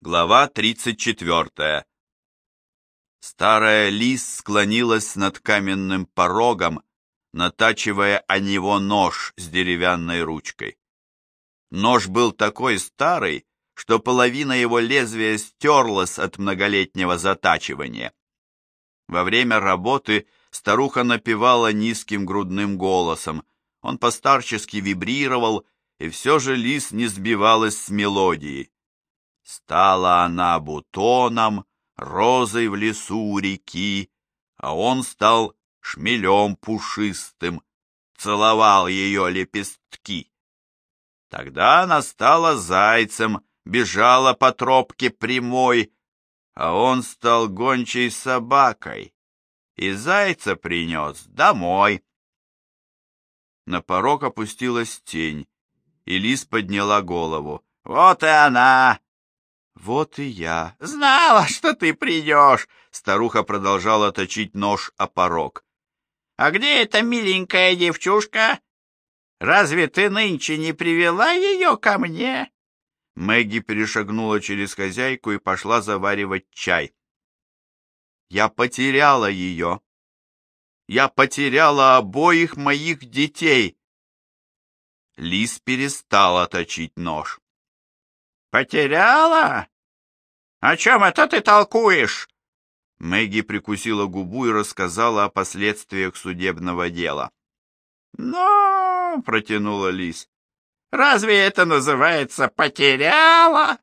Глава 34. Старая лис склонилась над каменным порогом, натачивая о него нож с деревянной ручкой. Нож был такой старый, что половина его лезвия стерлась от многолетнего затачивания. Во время работы старуха напевала низким грудным голосом, он постарчески вибрировал, и все же лис не сбивалась с мелодии. Стала она бутоном, розой в лесу у реки, а он стал шмелем пушистым, целовал ее лепестки. Тогда она стала зайцем, бежала по тропке прямой, а он стал гончей собакой, и зайца принес домой. На порог опустилась тень, и лис подняла голову. «Вот и она! «Вот и я. Знала, что ты придешь!» Старуха продолжала точить нож о порог. «А где эта миленькая девчушка? Разве ты нынче не привела ее ко мне?» Мэгги перешагнула через хозяйку и пошла заваривать чай. «Я потеряла ее. Я потеряла обоих моих детей!» Лис перестала точить нож. «Потеряла? О чем это ты толкуешь?» Мэгги прикусила губу и рассказала о последствиях судебного дела. «Ну, — протянула Лис, — разве это называется потеряла?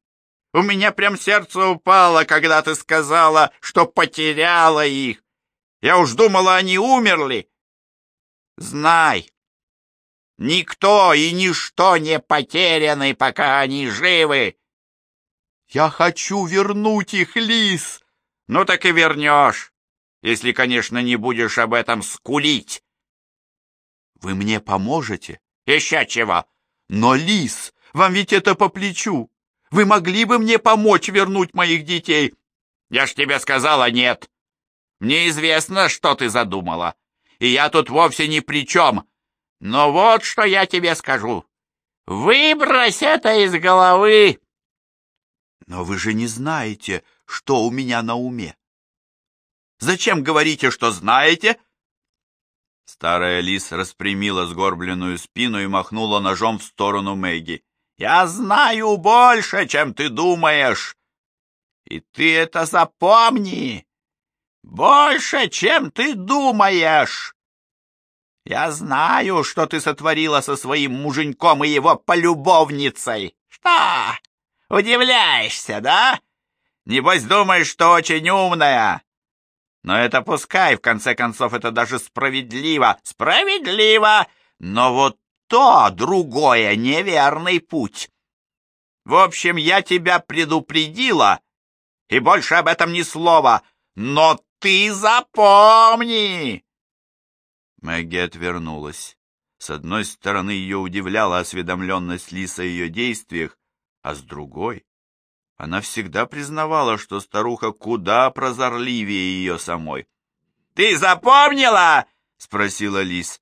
У меня прям сердце упало, когда ты сказала, что потеряла их. Я уж думала, они умерли. Знай, Никто и ничто не потеряны, пока они живы. Я хочу вернуть их, Лис. Ну так и вернешь, если, конечно, не будешь об этом скулить. Вы мне поможете? Еще чего? Но, Лис, вам ведь это по плечу. Вы могли бы мне помочь вернуть моих детей? Я ж тебе сказала нет. Мне известно, что ты задумала. И я тут вовсе ни при чем. Но вот что я тебе скажу. Выбрось это из головы. Но вы же не знаете, что у меня на уме. Зачем говорите, что знаете? Старая лис распрямила сгорбленную спину и махнула ножом в сторону Мэгги. «Я знаю больше, чем ты думаешь. И ты это запомни. Больше, чем ты думаешь. Я знаю, что ты сотворила со своим муженьком и его полюбовницей. Что? Удивляешься, да? Небось думаешь, что очень умная. Но это пускай, в конце концов, это даже справедливо. Справедливо! Но вот то другое неверный путь. В общем, я тебя предупредила, и больше об этом ни слова. Но ты запомни, Мэгги отвернулась. С одной стороны, ее удивляла осведомленность Лиса о ее действиях, а с другой... Она всегда признавала, что старуха куда прозорливее ее самой. «Ты запомнила?» — спросила Лис.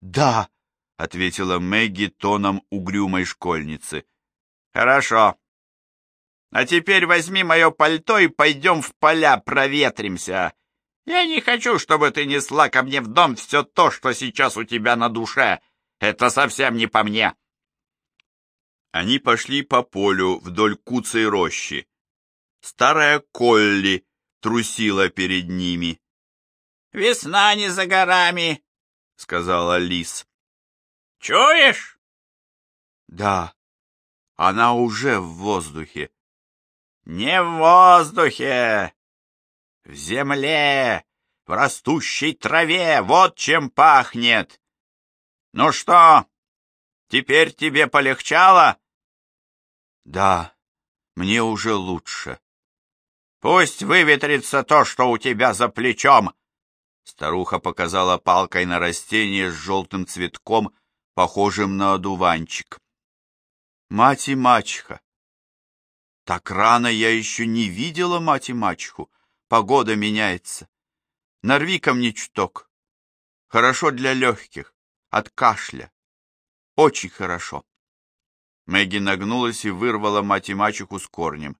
«Да», — ответила Мэгги тоном угрюмой школьницы. «Хорошо. А теперь возьми мое пальто и пойдем в поля проветримся. Я не хочу, чтобы ты несла ко мне в дом все то, что сейчас у тебя на душе. Это совсем не по мне. Они пошли по полю вдоль куцей рощи. Старая Колли трусила перед ними. «Весна не за горами», — сказала Лис. «Чуешь?» «Да, она уже в воздухе». «Не в воздухе, в земле, в растущей траве, вот чем пахнет. Ну что, теперь тебе полегчало? Да, мне уже лучше. Пусть выветрится то, что у тебя за плечом. Старуха показала палкой на растение с желтым цветком, похожим на одуванчик. Мать и мачеха. Так рано я еще не видела мать и мачеху. Погода меняется. Нарви ко мне чуток. Хорошо для легких, от кашля. Очень хорошо. Мэгги нагнулась и вырвала мать и мачеху с корнем.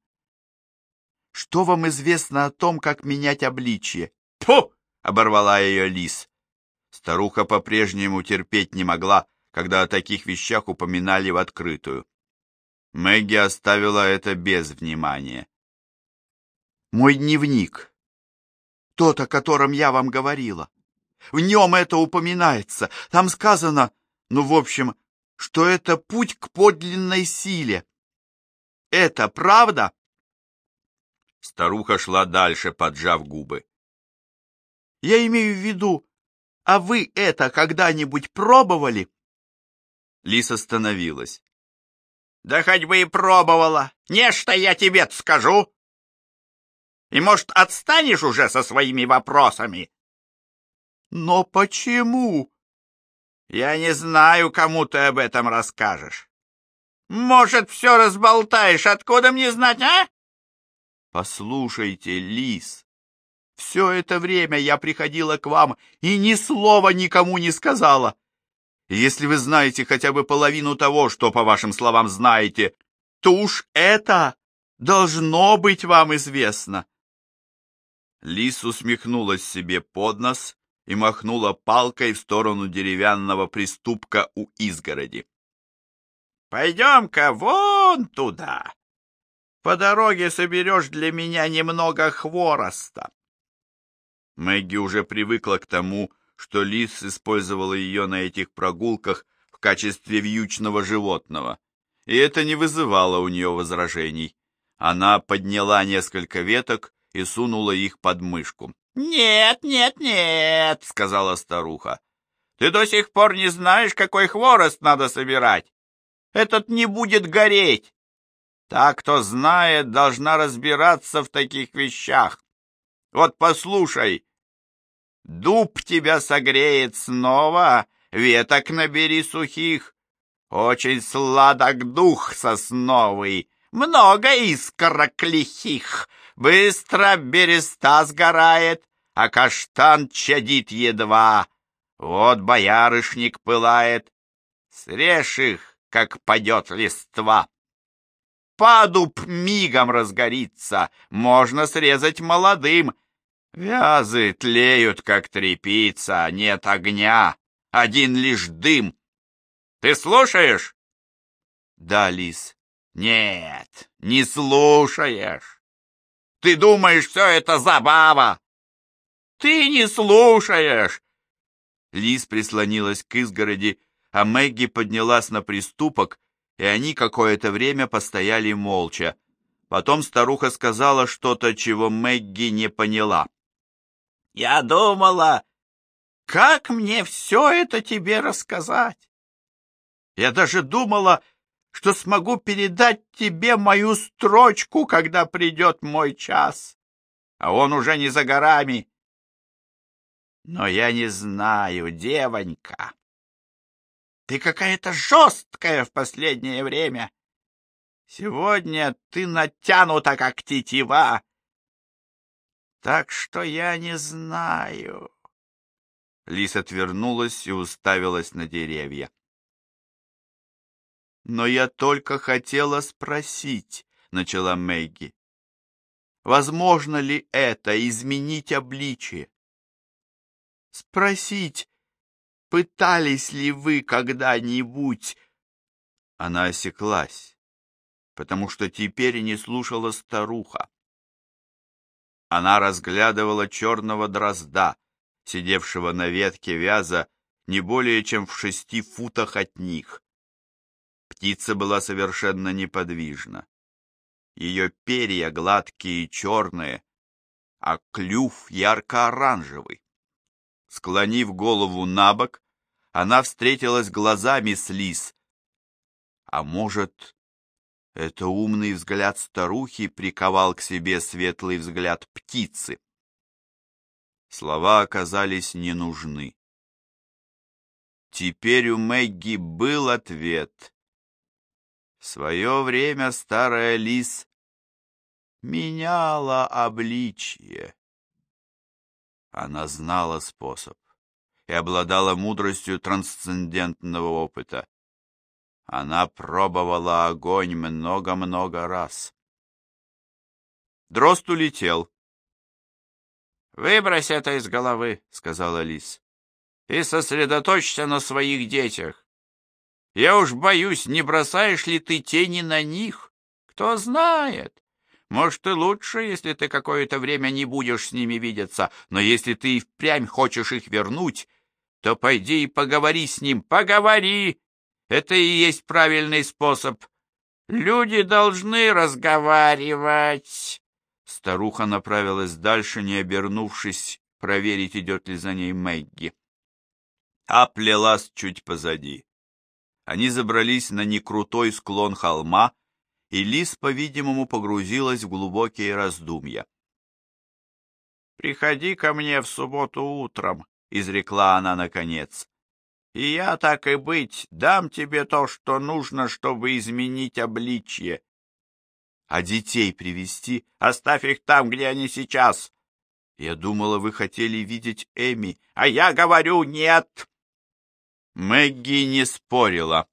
что вам известно о том, как менять обличье? Фу! оборвала ее лис. Старуха по-прежнему терпеть не могла, когда о таких вещах упоминали в открытую. Мэгги оставила это без внимания. «Мой дневник. Тот, о котором я вам говорила. В нем это упоминается. Там сказано, ну, в общем, что это путь к подлинной силе. Это правда?» Старуха шла дальше, поджав губы. «Я имею в виду, а вы это когда-нибудь пробовали?» Лис остановилась. «Да хоть бы и пробовала. Нечто я тебе скажу. И, может, отстанешь уже со своими вопросами?» «Но почему?» «Я не знаю, кому ты об этом расскажешь. Может, все разболтаешь, откуда мне знать, а?» «Послушайте, Лис, все это время я приходила к вам и ни слова никому не сказала. Если вы знаете хотя бы половину того, что, по вашим словам, знаете, то уж это должно быть вам известно. Лис усмехнулась себе под нос и махнула палкой в сторону деревянного приступка у изгороди. «Пойдем-ка вон туда. По дороге соберешь для меня немного хвороста». Мэгги уже привыкла к тому, что лис использовала ее на этих прогулках в качестве вьючного животного, и это не вызывало у нее возражений. Она подняла несколько веток и сунула их под мышку. «Нет, нет, нет», — сказала старуха. «Ты до сих пор не знаешь, какой хворост надо собирать. Этот не будет гореть. Та, кто знает, должна разбираться в таких вещах. Вот послушай, Дуб тебя согреет снова, веток набери сухих. Очень сладок дух сосновый, много искорок лихих. Быстро береста сгорает, а каштан чадит едва. Вот боярышник пылает, срежь их, как падет листва. Падуб мигом разгорится, можно срезать молодым, Вязы тлеют, как трепица, нет огня, один лишь дым. Ты слушаешь? Да, Лис. Нет, не слушаешь. Ты думаешь, все это забава. Ты не слушаешь. Лис прислонилась к изгороди, а Мэгги поднялась на приступок, и они какое-то время постояли молча. Потом старуха сказала что-то, чего Мэгги не поняла. Я думала, как мне все это тебе рассказать? Я даже думала, что смогу передать тебе мою строчку, когда придет мой час, а он уже не за горами. Но я не знаю, девонька. Ты какая-то жесткая в последнее время. Сегодня ты натянута, как тетива, так что я не знаю. Лис отвернулась и уставилась на деревья. «Но я только хотела спросить», — начала Мэгги. «Возможно ли это изменить обличие? Спросить, пытались ли вы когда-нибудь...» Она осеклась, потому что теперь не слушала старуха. Она разглядывала черного дрозда, сидевшего на ветке вяза не более чем в шести футах от них. Птица была совершенно неподвижна. Ее перья гладкие и черные, а клюв ярко-оранжевый. Склонив голову на бок, она встретилась глазами с лис. А может, это умный взгляд старухи приковал к себе светлый взгляд птицы. Слова оказались не нужны. Теперь у Мэгги был ответ. Свое время старая лис меняла обличье. Она знала способ и обладала мудростью трансцендентного опыта. Она пробовала огонь много-много раз. Дрозд улетел. «Выбрось это из головы», — сказала Лис, — «и сосредоточься на своих детях. Я уж боюсь, не бросаешь ли ты тени на них? Кто знает. Может, и лучше, если ты какое-то время не будешь с ними видеться, но если ты и впрямь хочешь их вернуть, то пойди и поговори с ним, поговори. Это и есть правильный способ. Люди должны разговаривать. Старуха направилась дальше, не обернувшись, проверить, идет ли за ней Мэгги. А плелась чуть позади. Они забрались на некрутой склон холма, и Лис, по-видимому, погрузилась в глубокие раздумья. «Приходи ко мне в субботу утром», — изрекла она наконец. «И я, так и быть, дам тебе то, что нужно, чтобы изменить обличье». «А детей привести? Оставь их там, где они сейчас!» «Я думала, вы хотели видеть Эми, а я говорю нет!» Мэгги не спорила.